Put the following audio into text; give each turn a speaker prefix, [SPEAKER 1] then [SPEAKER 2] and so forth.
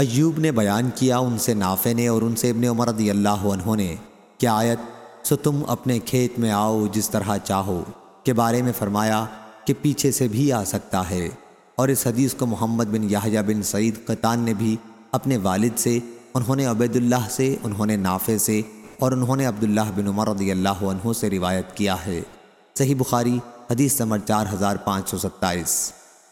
[SPEAKER 1] ایوب نے بیان کیا ان سے نافع نے اور ان سے ابن عمر رضی اللہ عنہ نے کہ آیت، سو تم اپنے کھیت میں آؤ جس طرح چاہو کے بارے میں فرمایا کہ پیچھے سے بھی آ سکتا ہے۔ اور اس حدیث کو محمد بن یحییٰ بن سعید قطان نے بھی اپنے والد سے، انہوں نے عبید اللہ سے، انہوں نے نافع سے اور انہوں نے عبداللہ بن عمر رضی اللہ عنہ سے روایت کیا ہے۔ صحیح بخاری، حدیث نمبر چار ہزار پانچ سو ستائیس۔